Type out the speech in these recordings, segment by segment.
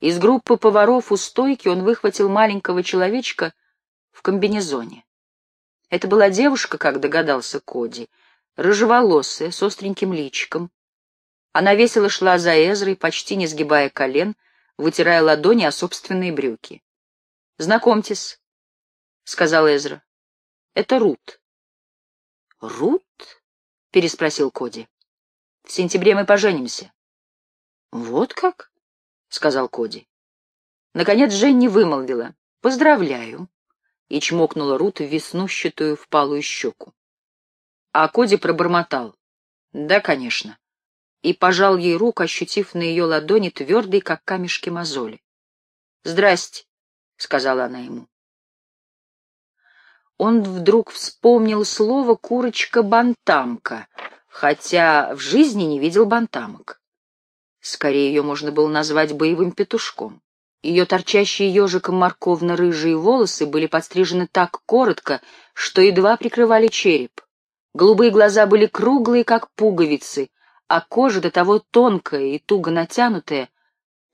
Из группы поваров у стойки он выхватил маленького человечка в комбинезоне. Это была девушка, как догадался Коди, рыжеволосая, с остреньким личиком. Она весело шла за Эзрой, почти не сгибая колен, вытирая ладони о собственные брюки. «Знакомьтесь», — сказал Эзра. «Это Рут». «Рут?» — переспросил Коди. «В сентябре мы поженимся». «Вот как?» — сказал Коди. Наконец Женни вымолвила. «Поздравляю!» и чмокнула Рут в веснущатую впалую щеку. А Коди пробормотал. «Да, конечно» и пожал ей руку, ощутив на ее ладони твердые, как камешки мозоли. «Здрасте», — сказала она ему. Он вдруг вспомнил слово «курочка-бантамка», хотя в жизни не видел бантамок. Скорее ее можно было назвать боевым петушком. Ее торчащие ежиком морковно-рыжие волосы были подстрижены так коротко, что едва прикрывали череп. Голубые глаза были круглые, как пуговицы, а кожа до того тонкая и туго натянутая,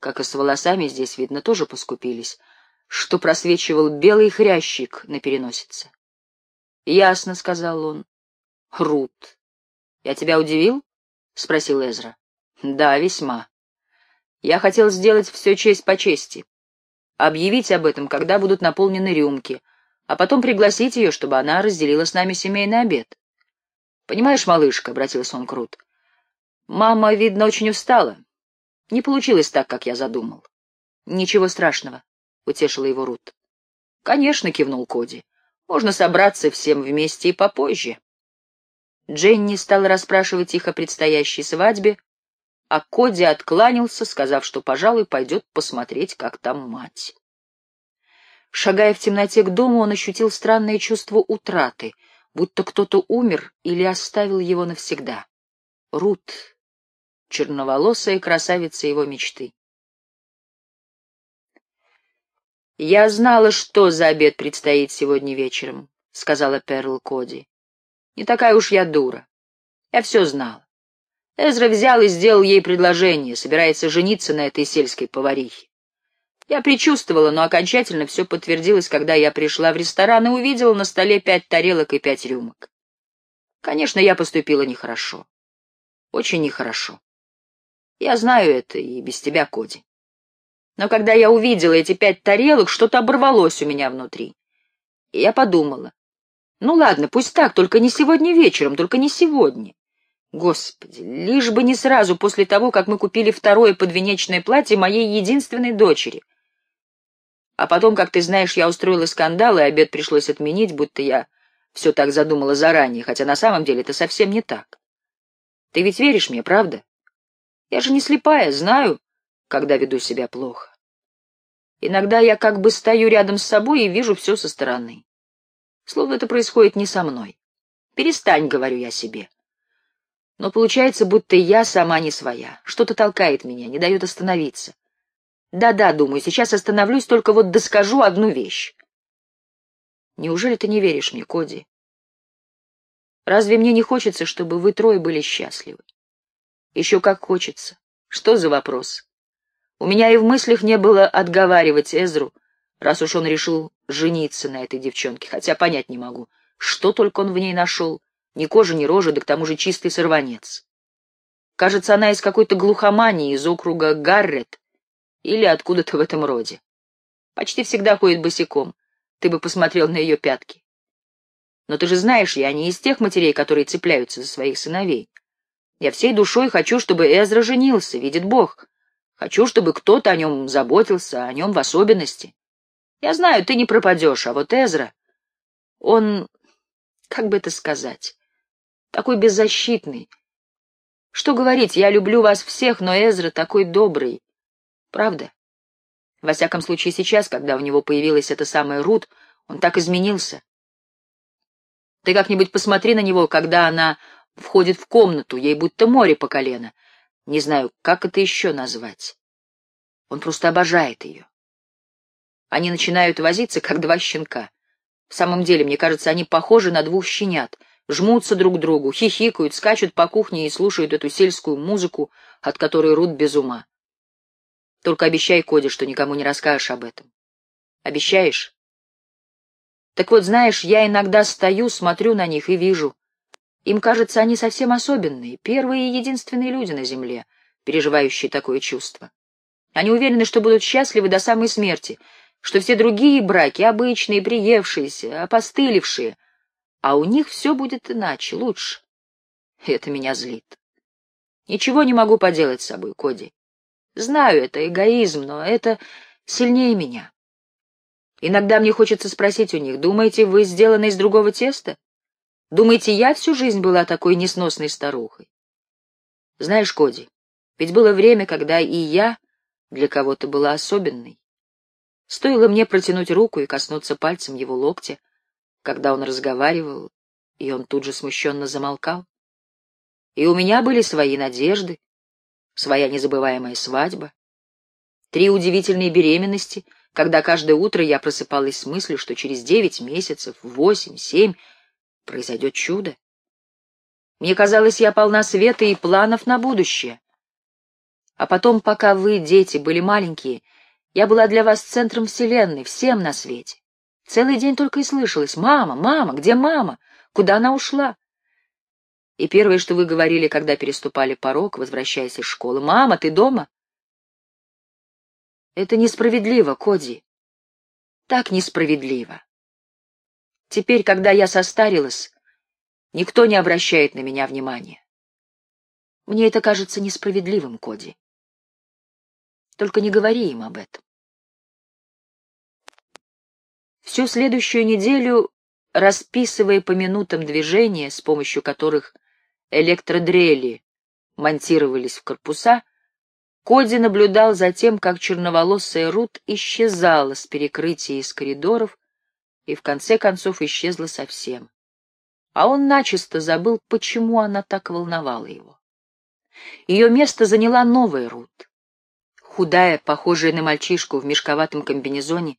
как и с волосами здесь, видно, тоже поскупились, что просвечивал белый хрящик на переносице. «Ясно», — сказал он. «Рут, я тебя удивил?» — спросил Эзра. «Да, весьма. Я хотел сделать все честь по чести. Объявить об этом, когда будут наполнены рюмки, а потом пригласить ее, чтобы она разделила с нами семейный обед. Понимаешь, малышка, — обратился он к Рут, Мама, видно, очень устала. Не получилось так, как я задумал. Ничего страшного, — утешила его Рут. Конечно, — кивнул Коди. Можно собраться всем вместе и попозже. Дженни стала расспрашивать их о предстоящей свадьбе, а Коди откланялся, сказав, что, пожалуй, пойдет посмотреть, как там мать. Шагая в темноте к дому, он ощутил странное чувство утраты, будто кто-то умер или оставил его навсегда. Рут, черноволосая красавица его мечты. «Я знала, что за обед предстоит сегодня вечером», — сказала Перл Коди. «Не такая уж я дура. Я все знала. Эзра взял и сделал ей предложение, собирается жениться на этой сельской поварихе. Я предчувствовала, но окончательно все подтвердилось, когда я пришла в ресторан и увидела на столе пять тарелок и пять рюмок. Конечно, я поступила нехорошо. Очень нехорошо. Я знаю это и без тебя, Коди. Но когда я увидела эти пять тарелок, что-то оборвалось у меня внутри. И я подумала, ну ладно, пусть так, только не сегодня вечером, только не сегодня. Господи, лишь бы не сразу после того, как мы купили второе подвенечное платье моей единственной дочери. А потом, как ты знаешь, я устроила скандал, и обед пришлось отменить, будто я все так задумала заранее, хотя на самом деле это совсем не так. Ты ведь веришь мне, правда? Я же не слепая, знаю, когда веду себя плохо. Иногда я как бы стою рядом с собой и вижу все со стороны. Словно это происходит не со мной. Перестань, говорю я себе. Но получается, будто я сама не своя. Что-то толкает меня, не дает остановиться. Да-да, думаю, сейчас остановлюсь, только вот доскажу одну вещь. Неужели ты не веришь мне, Коди? Разве мне не хочется, чтобы вы трое были счастливы? Еще как хочется. Что за вопрос? У меня и в мыслях не было отговаривать Эзру, раз уж он решил жениться на этой девчонке, хотя понять не могу, что только он в ней нашел. Ни кожи, ни рожи, да к тому же чистый сорванец. Кажется, она из какой-то глухомании, из округа Гаррет или откуда-то в этом роде. Почти всегда ходит босиком. Ты бы посмотрел на ее пятки. Но ты же знаешь, я не из тех матерей, которые цепляются за своих сыновей. Я всей душой хочу, чтобы Эзра женился, видит Бог. Хочу, чтобы кто-то о нем заботился, о нем в особенности. Я знаю, ты не пропадешь, а вот Эзра, он, как бы это сказать, такой беззащитный. Что говорить, я люблю вас всех, но Эзра такой добрый. Правда? Во всяком случае, сейчас, когда у него появилась эта самая Рут, он так изменился. Ты как-нибудь посмотри на него, когда она входит в комнату, ей будто море по колено. Не знаю, как это еще назвать. Он просто обожает ее. Они начинают возиться, как два щенка. В самом деле, мне кажется, они похожи на двух щенят. Жмутся друг к другу, хихикают, скачут по кухне и слушают эту сельскую музыку, от которой рут без ума. Только обещай, Коди, что никому не расскажешь об этом. Обещаешь? Так вот, знаешь, я иногда стою, смотрю на них и вижу. Им кажется, они совсем особенные, первые и единственные люди на земле, переживающие такое чувство. Они уверены, что будут счастливы до самой смерти, что все другие браки обычные, приевшиеся, опостылевшие, а у них все будет иначе, лучше. Это меня злит. Ничего не могу поделать с собой, Коди. Знаю, это эгоизм, но это сильнее меня. Иногда мне хочется спросить у них, думаете, вы сделаны из другого теста? Думаете, я всю жизнь была такой несносной старухой? Знаешь, Коди, ведь было время, когда и я для кого-то была особенной. Стоило мне протянуть руку и коснуться пальцем его локтя, когда он разговаривал, и он тут же смущенно замолкал. И у меня были свои надежды, своя незабываемая свадьба, три удивительные беременности, когда каждое утро я просыпалась с мыслью, что через девять месяцев, восемь, семь произойдет чудо. Мне казалось, я полна света и планов на будущее. А потом, пока вы, дети, были маленькие, я была для вас центром вселенной, всем на свете. Целый день только и слышалось «Мама, мама, где мама? Куда она ушла?» И первое, что вы говорили, когда переступали порог, возвращаясь из школы, «Мама, ты дома?» Это несправедливо, Коди. Так несправедливо. Теперь, когда я состарилась, никто не обращает на меня внимания. Мне это кажется несправедливым, Коди. Только не говори им об этом. Всю следующую неделю, расписывая по минутам движения, с помощью которых электродрели монтировались в корпуса, Коди наблюдал за тем, как черноволосая Рут исчезала с перекрытия из коридоров и в конце концов исчезла совсем. А он начисто забыл, почему она так волновала его. Ее место заняла новая Рут. Худая, похожая на мальчишку в мешковатом комбинезоне,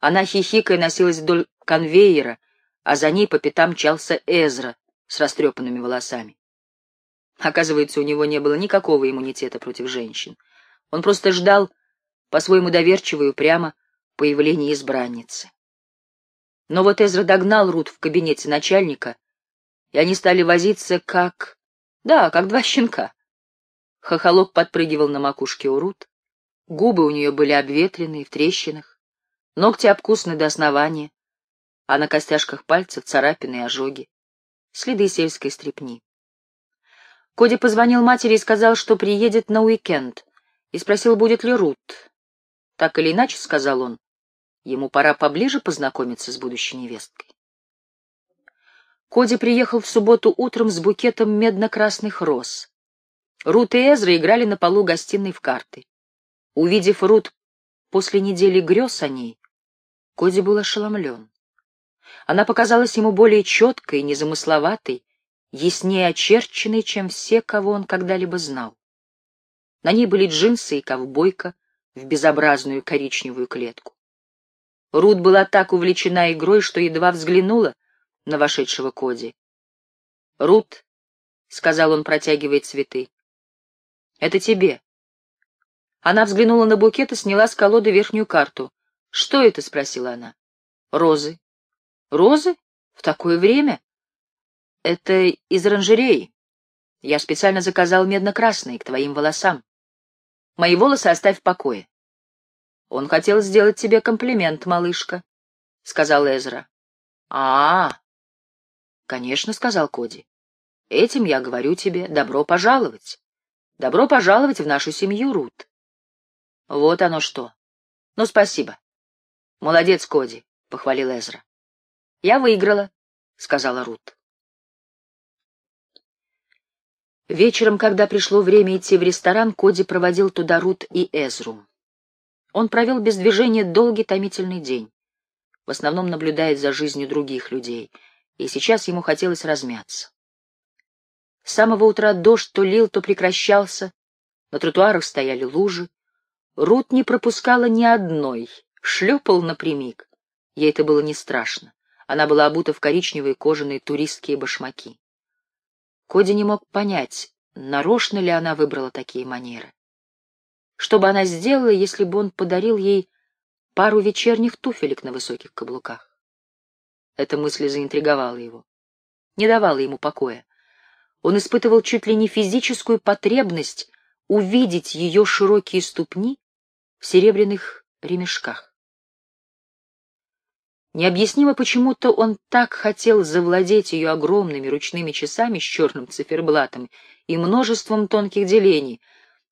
она хихикая носилась вдоль конвейера, а за ней по пятам мчался Эзра с растрепанными волосами. Оказывается, у него не было никакого иммунитета против женщин. Он просто ждал, по-своему доверчиво и упрямо, появления избранницы. Но вот Эзра догнал Рут в кабинете начальника, и они стали возиться как... Да, как два щенка. Хохолок подпрыгивал на макушке у Рут, губы у нее были обветренные, в трещинах, ногти обкусаны до основания, а на костяшках пальцев царапины и ожоги, следы сельской стрепни. Коди позвонил матери и сказал, что приедет на уикенд, и спросил, будет ли Рут. Так или иначе, — сказал он, — ему пора поближе познакомиться с будущей невесткой. Коди приехал в субботу утром с букетом медно-красных роз. Рут и Эзра играли на полу гостиной в карты. Увидев Рут после недели грез о ней, Коди был ошеломлен. Она показалась ему более четкой, незамысловатой, яснее очерченной, чем все, кого он когда-либо знал. На ней были джинсы и ковбойка в безобразную коричневую клетку. Рут была так увлечена игрой, что едва взглянула на вошедшего Коди. «Рут», — сказал он, протягивая цветы, — «это тебе». Она взглянула на букет и сняла с колоды верхнюю карту. «Что это?» — спросила она. «Розы». «Розы? В такое время?» Это из оранжереи. Я специально заказал медно-красные к твоим волосам. Мои волосы оставь в покое. Он хотел сделать тебе комплимент, малышка, — сказал Эзра. А, -а, а Конечно, — сказал Коди. Этим я говорю тебе добро пожаловать. Добро пожаловать в нашу семью, Рут. Вот оно что. Ну, спасибо. Молодец, Коди, — похвалил Эзра. Я выиграла, — сказала Рут. Вечером, когда пришло время идти в ресторан, Коди проводил туда Рут и Эзру. Он провел без движения долгий томительный день, в основном наблюдая за жизнью других людей, и сейчас ему хотелось размяться. С самого утра дождь то лил, то прекращался, на тротуарах стояли лужи. Рут не пропускала ни одной, шлепал напрямик. Ей это было не страшно. Она была обута в коричневые кожаные туристские башмаки. Коди не мог понять, нарочно ли она выбрала такие манеры. что бы она сделала, если бы он подарил ей пару вечерних туфелек на высоких каблуках. Эта мысль заинтриговала его, не давала ему покоя. Он испытывал чуть ли не физическую потребность увидеть ее широкие ступни в серебряных ремешках. Необъяснимо почему-то он так хотел завладеть ее огромными ручными часами с черным циферблатом и множеством тонких делений.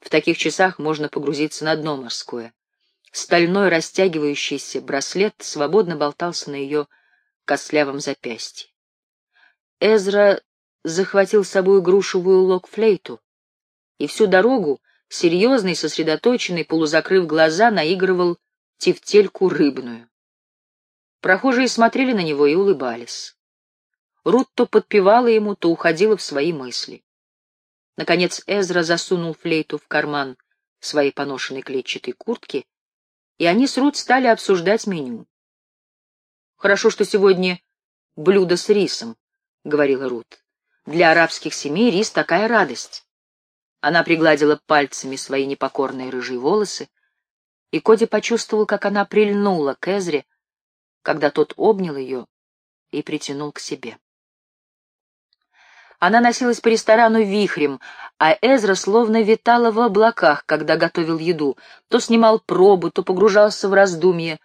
В таких часах можно погрузиться на дно морское. Стальной растягивающийся браслет свободно болтался на ее костлявом запястье. Эзра захватил с собой грушевую лок-флейту, и всю дорогу, серьезный, сосредоточенный, полузакрыв глаза, наигрывал тефтельку рыбную. Прохожие смотрели на него и улыбались. Рут то подпевала ему, то уходила в свои мысли. Наконец Эзра засунул флейту в карман своей поношенной клетчатой куртки, и они с Рут стали обсуждать меню. «Хорошо, что сегодня блюдо с рисом», — говорила Рут. «Для арабских семей рис такая радость». Она пригладила пальцами свои непокорные рыжие волосы, и Коди почувствовал, как она прильнула к Эзре, когда тот обнял ее и притянул к себе. Она носилась по ресторану вихрем, а Эзра словно витала в облаках, когда готовил еду, то снимал пробу, то погружался в раздумье.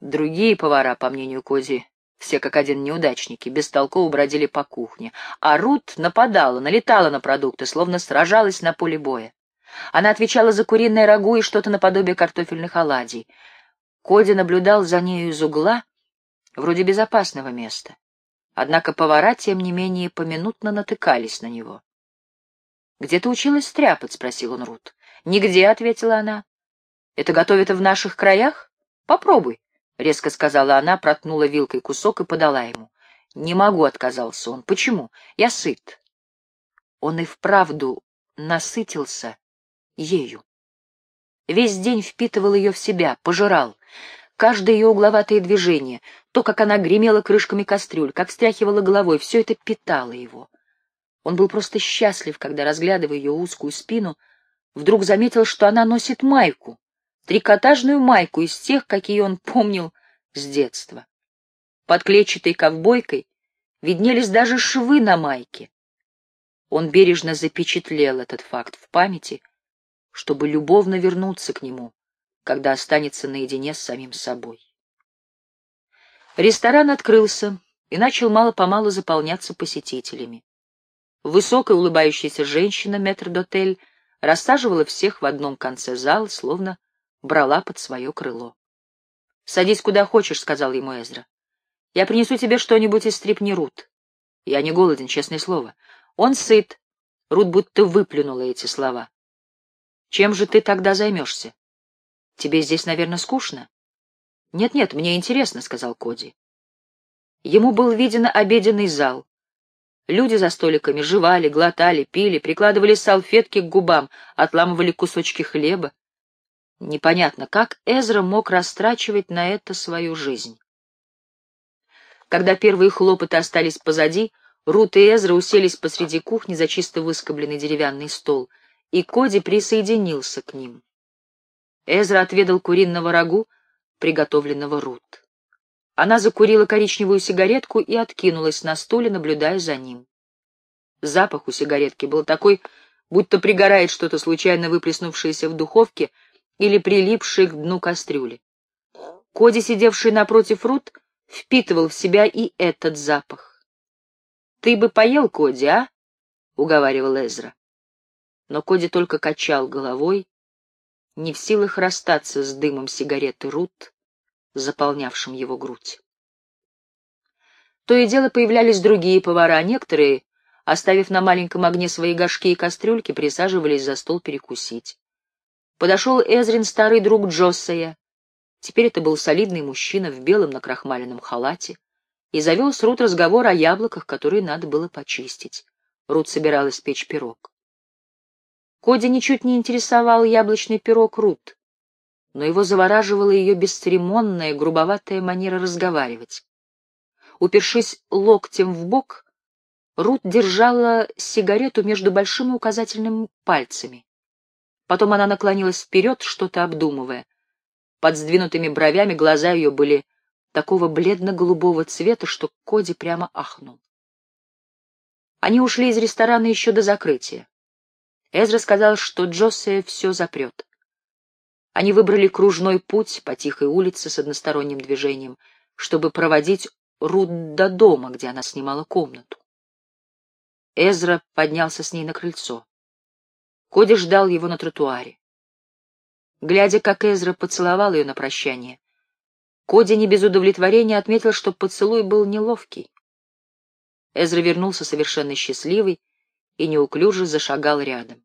Другие повара, по мнению Коди, все как один неудачники, бестолково бродили по кухне, а Рут нападала, налетала на продукты, словно сражалась на поле боя. Она отвечала за куриное рагу и что-то наподобие картофельных оладий. Коди наблюдал за нею из угла, вроде безопасного места. Однако повара, тем не менее, поминутно натыкались на него. «Где ты училась стряпать?» — спросил он Рут. «Нигде», — ответила она. «Это готовят в наших краях? Попробуй», — резко сказала она, проткнула вилкой кусок и подала ему. «Не могу», — отказался он. «Почему? Я сыт». Он и вправду насытился ею. Весь день впитывал ее в себя, пожирал. Каждое ее угловатое движение, то, как она гремела крышками кастрюль, как встряхивала головой, все это питало его. Он был просто счастлив, когда, разглядывая ее узкую спину, вдруг заметил, что она носит майку, трикотажную майку из тех, какие он помнил с детства. Под клетчатой ковбойкой виднелись даже швы на майке. Он бережно запечатлел этот факт в памяти, чтобы любовно вернуться к нему, когда останется наедине с самим собой. Ресторан открылся и начал мало-помалу заполняться посетителями. Высокая улыбающаяся женщина, метрдотель, рассаживала всех в одном конце зала, словно брала под свое крыло. — Садись куда хочешь, — сказал ему Эзра. — Я принесу тебе что-нибудь из стрипни Рут. Я не голоден, честное слово. Он сыт. Рут будто выплюнула эти слова. — Чем же ты тогда займешься? Тебе здесь, наверное, скучно? «Нет-нет, мне интересно», — сказал Коди. Ему был виден обеденный зал. Люди за столиками жевали, глотали, пили, прикладывали салфетки к губам, отламывали кусочки хлеба. Непонятно, как Эзра мог растрачивать на это свою жизнь. Когда первые хлопоты остались позади, Рут и Эзра уселись посреди кухни за чисто выскобленный деревянный стол, и Коди присоединился к ним. Эзра отведал куриного рагу, приготовленного Рут. Она закурила коричневую сигаретку и откинулась на стуле, наблюдая за ним. Запах у сигаретки был такой, будто пригорает что-то случайно выплеснувшееся в духовке или прилипшее к дну кастрюли. Коди, сидевший напротив Рут, впитывал в себя и этот запах. «Ты бы поел, Коди, а?» — уговаривал Эзра. Но Коди только качал головой, не в силах расстаться с дымом сигареты Рут, заполнявшим его грудь. То и дело появлялись другие повара, некоторые, оставив на маленьком огне свои горшки и кастрюльки, присаживались за стол перекусить. Подошел Эзрин, старый друг Джоссея. Теперь это был солидный мужчина в белом накрахмаленном халате и завел с Рут разговор о яблоках, которые надо было почистить. Рут собиралась печь пирог. Коди ничуть не интересовал яблочный пирог Рут но его завораживала ее бесцеремонная, грубоватая манера разговаривать. Упершись локтем в бок, Рут держала сигарету между большим и указательным пальцами. Потом она наклонилась вперед, что-то обдумывая. Под сдвинутыми бровями глаза ее были такого бледно-голубого цвета, что Коди прямо ахнул. Они ушли из ресторана еще до закрытия. Эзра сказал, что Джоссе все запрет. Они выбрали кружной путь по тихой улице с односторонним движением, чтобы проводить Рут до дома, где она снимала комнату. Эзра поднялся с ней на крыльцо. Коди ждал его на тротуаре. Глядя, как Эзра поцеловал ее на прощание, Коди не без удовлетворения отметил, что поцелуй был неловкий. Эзра вернулся совершенно счастливый и неуклюже зашагал рядом.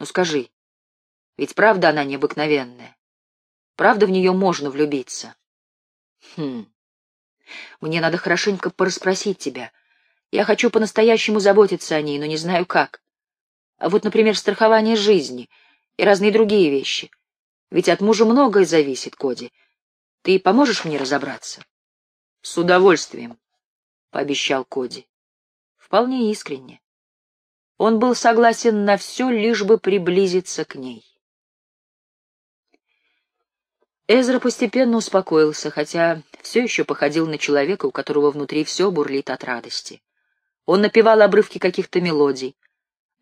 «Ну скажи, ведь правда она необыкновенная? Правда в нее можно влюбиться?» «Хм, мне надо хорошенько порасспросить тебя. Я хочу по-настоящему заботиться о ней, но не знаю как. А вот, например, страхование жизни и разные другие вещи. Ведь от мужа многое зависит, Коди. Ты поможешь мне разобраться? — С удовольствием, — пообещал Коди. Вполне искренне. Он был согласен на все, лишь бы приблизиться к ней. Эзра постепенно успокоился, хотя все еще походил на человека, у которого внутри все бурлит от радости. Он напевал обрывки каких-то мелодий,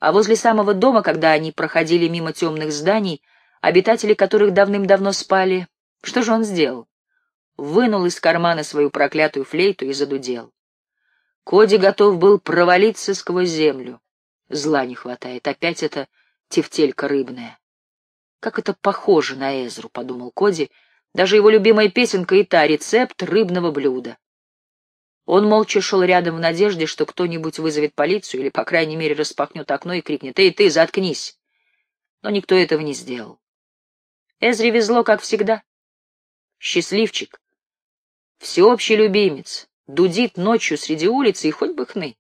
а возле самого дома, когда они проходили мимо темных зданий, обитатели которых давным-давно спали, что же он сделал? Вынул из кармана свою проклятую флейту и задудел. Коди готов был провалиться сквозь землю. Зла не хватает, опять эта тефтелька рыбная. Как это похоже на Эзру, — подумал Коди, — даже его любимая песенка и та — рецепт рыбного блюда. Он молча шел рядом в надежде, что кто-нибудь вызовет полицию или, по крайней мере, распахнет окно и крикнет «Эй, ты, заткнись!» Но никто этого не сделал. Эзре везло, как всегда. Счастливчик, всеобщий любимец, дудит ночью среди улицы и хоть бы хны.